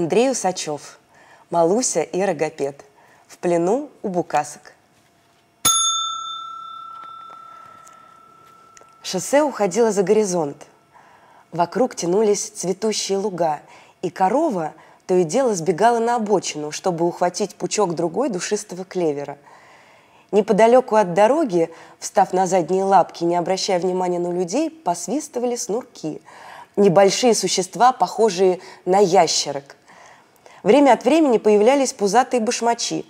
Андрей Усачев, Малуся и Рогопед. В плену у букасок. Шоссе уходило за горизонт. Вокруг тянулись цветущие луга, и корова то и дело сбегала на обочину, чтобы ухватить пучок другой душистого клевера. Неподалеку от дороги, встав на задние лапки, не обращая внимания на людей, посвистывали снурки. Небольшие существа, похожие на ящерок. Время от времени появлялись пузатые башмачи.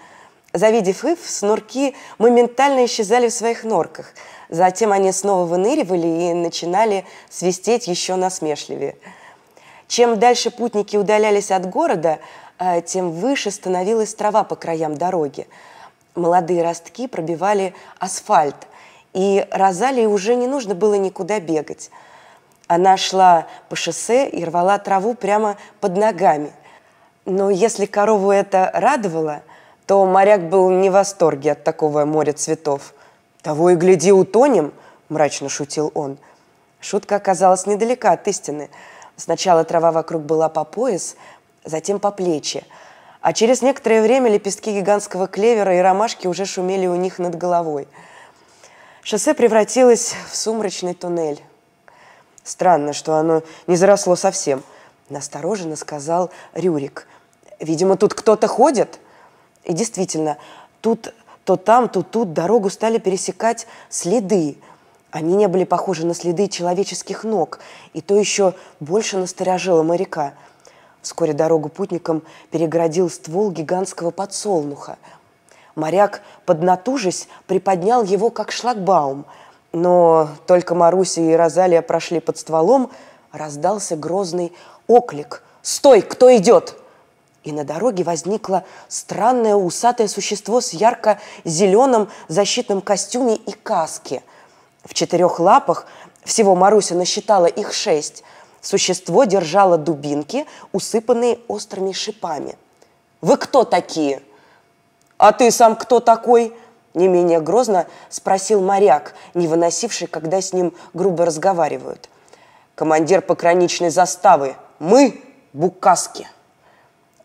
Завидев их, снурки моментально исчезали в своих норках. Затем они снова выныривали и начинали свистеть еще насмешливее. Чем дальше путники удалялись от города, э, тем выше становилась трава по краям дороги. Молодые ростки пробивали асфальт, и Розалии уже не нужно было никуда бегать. Она шла по шоссе и рвала траву прямо под ногами. Но если корову это радовало, то моряк был не в восторге от такого моря цветов. «Того и гляди, утонем!» – мрачно шутил он. Шутка оказалась недалека от истины. Сначала трава вокруг была по пояс, затем по плечи. А через некоторое время лепестки гигантского клевера и ромашки уже шумели у них над головой. Шоссе превратилось в сумрачный туннель. Странно, что оно не заросло совсем, настороженно сказал Рюрик. Видимо, тут кто-то ходит. И действительно, тут то там, то тут дорогу стали пересекать следы. Они не были похожи на следы человеческих ног, и то еще больше насторожило моряка. Вскоре дорогу путникам перегородил ствол гигантского подсолнуха. Моряк, поднатужись, приподнял его как шлагбаум – но только Маруся и Розалия прошли под стволом, раздался грозный оклик. «Стой! Кто идет?» И на дороге возникло странное усатое существо с ярко-зеленым защитным костюме и каске. В четырех лапах, всего Маруся насчитала их шесть, существо держало дубинки, усыпанные острыми шипами. «Вы кто такие?» «А ты сам кто такой?» Не менее грозно спросил моряк, не выносивший, когда с ним грубо разговаривают. Командир пограничной заставы. Мы – букаски.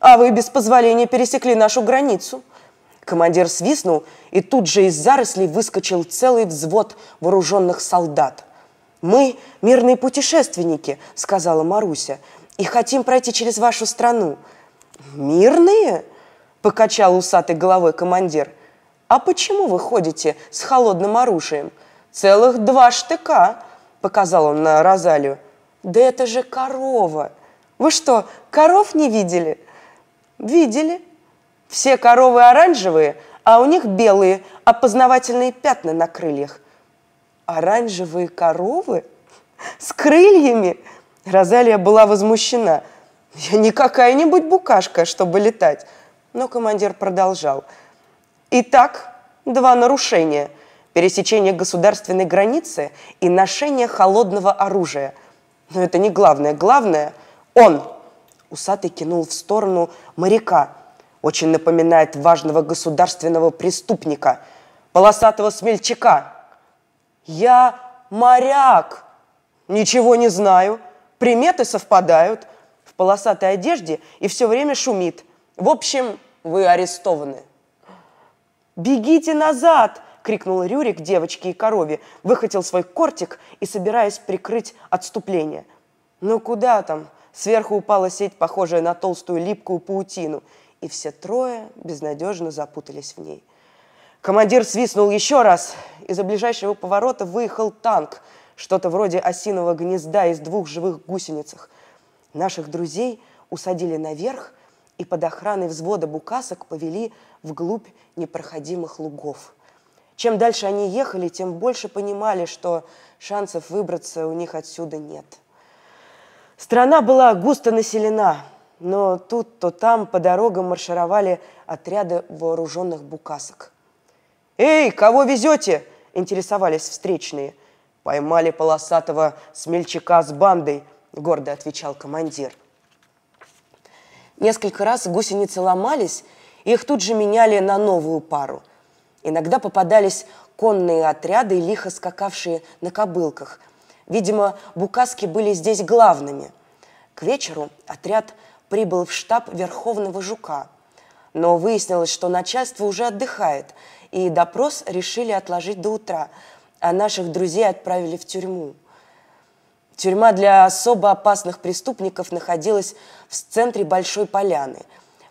А вы без позволения пересекли нашу границу. Командир свистнул, и тут же из зарослей выскочил целый взвод вооруженных солдат. «Мы – мирные путешественники», – сказала Маруся, – «и хотим пройти через вашу страну». «Мирные?» – покачал усатой головой командир – «А почему вы ходите с холодным оружием? Целых два штыка!» – показал он на Розалию. «Да это же корова! Вы что, коров не видели?» «Видели. Все коровы оранжевые, а у них белые опознавательные пятна на крыльях». «Оранжевые коровы? С крыльями?» Розалия была возмущена. «Я не какая-нибудь букашка, чтобы летать». Но командир продолжал – Итак, два нарушения. Пересечение государственной границы и ношение холодного оружия. Но это не главное. Главное – он. Усатый кинул в сторону моряка. Очень напоминает важного государственного преступника. Полосатого смельчака. Я моряк. Ничего не знаю. Приметы совпадают. В полосатой одежде и все время шумит. В общем, вы арестованы. «Бегите назад!» – крикнул Рюрик девочке и корове, выхватил свой кортик и собираясь прикрыть отступление. «Ну куда там?» Сверху упала сеть, похожая на толстую липкую паутину, и все трое безнадежно запутались в ней. Командир свистнул еще раз. Из-за ближайшего поворота выехал танк, что-то вроде осиного гнезда из двух живых гусеницах. Наших друзей усадили наверх и под охраной взвода букасок повели вглубь непроходимых лугов. Чем дальше они ехали, тем больше понимали, что шансов выбраться у них отсюда нет. Страна была густо населена, но тут, то там по дорогам маршировали отряды вооруженных букасок. «Эй, кого везете?» – интересовались встречные. «Поймали полосатого смельчака с бандой», – гордо отвечал командир. Несколько раз гусеницы ломались, их тут же меняли на новую пару. Иногда попадались конные отряды, лихо скакавшие на кобылках. Видимо, букаски были здесь главными. К вечеру отряд прибыл в штаб Верховного Жука. Но выяснилось, что начальство уже отдыхает, и допрос решили отложить до утра, а наших друзей отправили в тюрьму. Тюрьма для особо опасных преступников находилась в центре Большой Поляны.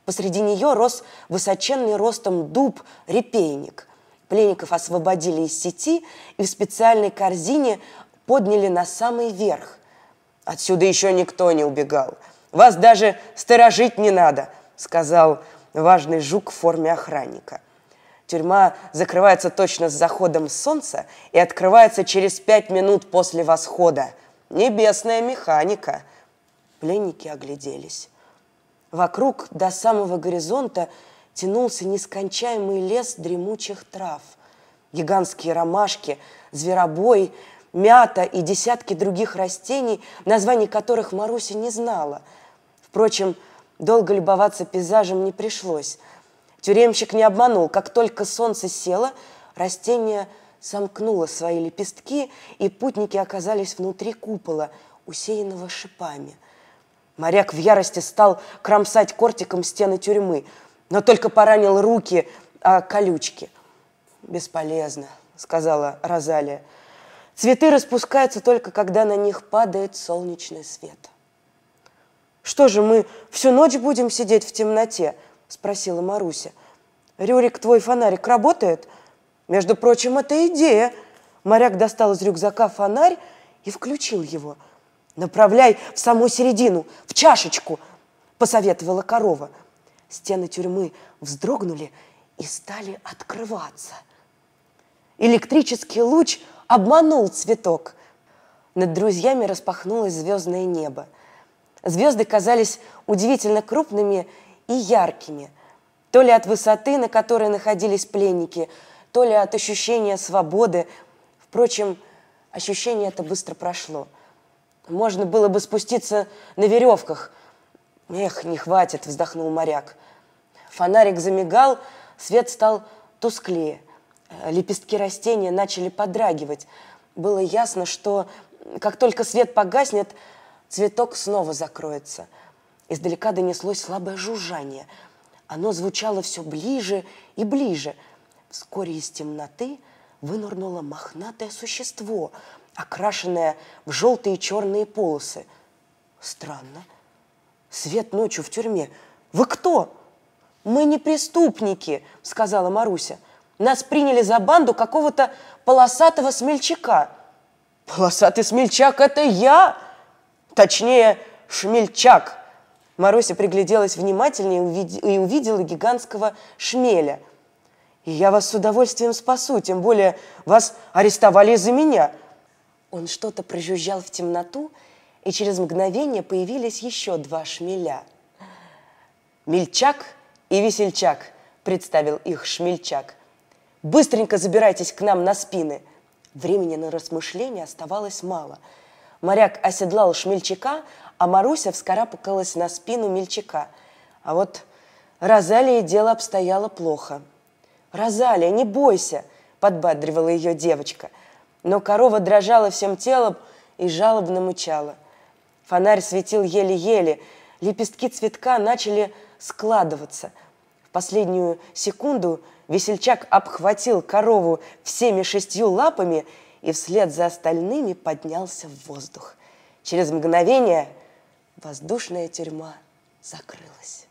Посреди нее рос высоченный ростом дуб репейник. Пленников освободили из сети и в специальной корзине подняли на самый верх. Отсюда еще никто не убегал. Вас даже сторожить не надо, сказал важный жук в форме охранника. Тюрьма закрывается точно с заходом солнца и открывается через пять минут после восхода. Небесная механика. Пленники огляделись. Вокруг до самого горизонта тянулся нескончаемый лес дремучих трав. Гигантские ромашки, зверобой, мята и десятки других растений, названий которых Маруся не знала. Впрочем, долго любоваться пейзажем не пришлось. Тюремщик не обманул. Как только солнце село, растение сомкнуло свои лепестки, и путники оказались внутри купола, усеянного шипами. Моряк в ярости стал кромсать кортиком стены тюрьмы, но только поранил руки о колючки. «Бесполезно», — сказала Розалия. «Цветы распускаются только, когда на них падает солнечный свет». «Что же, мы всю ночь будем сидеть в темноте?» – спросила Маруся. «Рюрик, твой фонарик работает?» «Между прочим, это идея!» Моряк достал из рюкзака фонарь и включил его. «Направляй в саму середину, в чашечку!» – посоветовала корова. Стены тюрьмы вздрогнули и стали открываться. Электрический луч обманул цветок. Над друзьями распахнулось звездное небо – Звезды казались удивительно крупными и яркими, то ли от высоты, на которой находились пленники, то ли от ощущения свободы. Впрочем, ощущение это быстро прошло. Можно было бы спуститься на веревках. Эх, не хватит, вздохнул моряк. Фонарик замигал, свет стал тусклее. Лепестки растения начали подрагивать. Было ясно, что как только свет погаснет, Цветок снова закроется. Издалека донеслось слабое жужжание. Оно звучало все ближе и ближе. Вскоре из темноты вынырнуло мохнатое существо, окрашенное в желтые и черные полосы. Странно. Свет ночью в тюрьме. Вы кто? Мы не преступники, сказала Маруся. Нас приняли за банду какого-то полосатого смельчака. Полосатый смельчак – это я, Точнее, шмельчак. Маруся пригляделась внимательнее и увидела гигантского шмеля. И я вас с удовольствием спасу, тем более вас арестовали из-за меня. Он что-то прожужжал в темноту, и через мгновение появились еще два шмеля. «Мельчак и Весельчак», — представил их Шмельчак. «Быстренько забирайтесь к нам на спины». Времени на размышления оставалось мало — Моряк оседлал шмельчака, а Маруся вскарабкалась на спину мельчака. А вот Розалии дело обстояло плохо. «Розалия, не бойся!» – подбадривала ее девочка. Но корова дрожала всем телом и жалобно мычала. Фонарь светил еле-еле, лепестки цветка начали складываться. Последнюю секунду весельчак обхватил корову всеми шестью лапами – и вслед за остальными поднялся в воздух. Через мгновение воздушная тюрьма закрылась.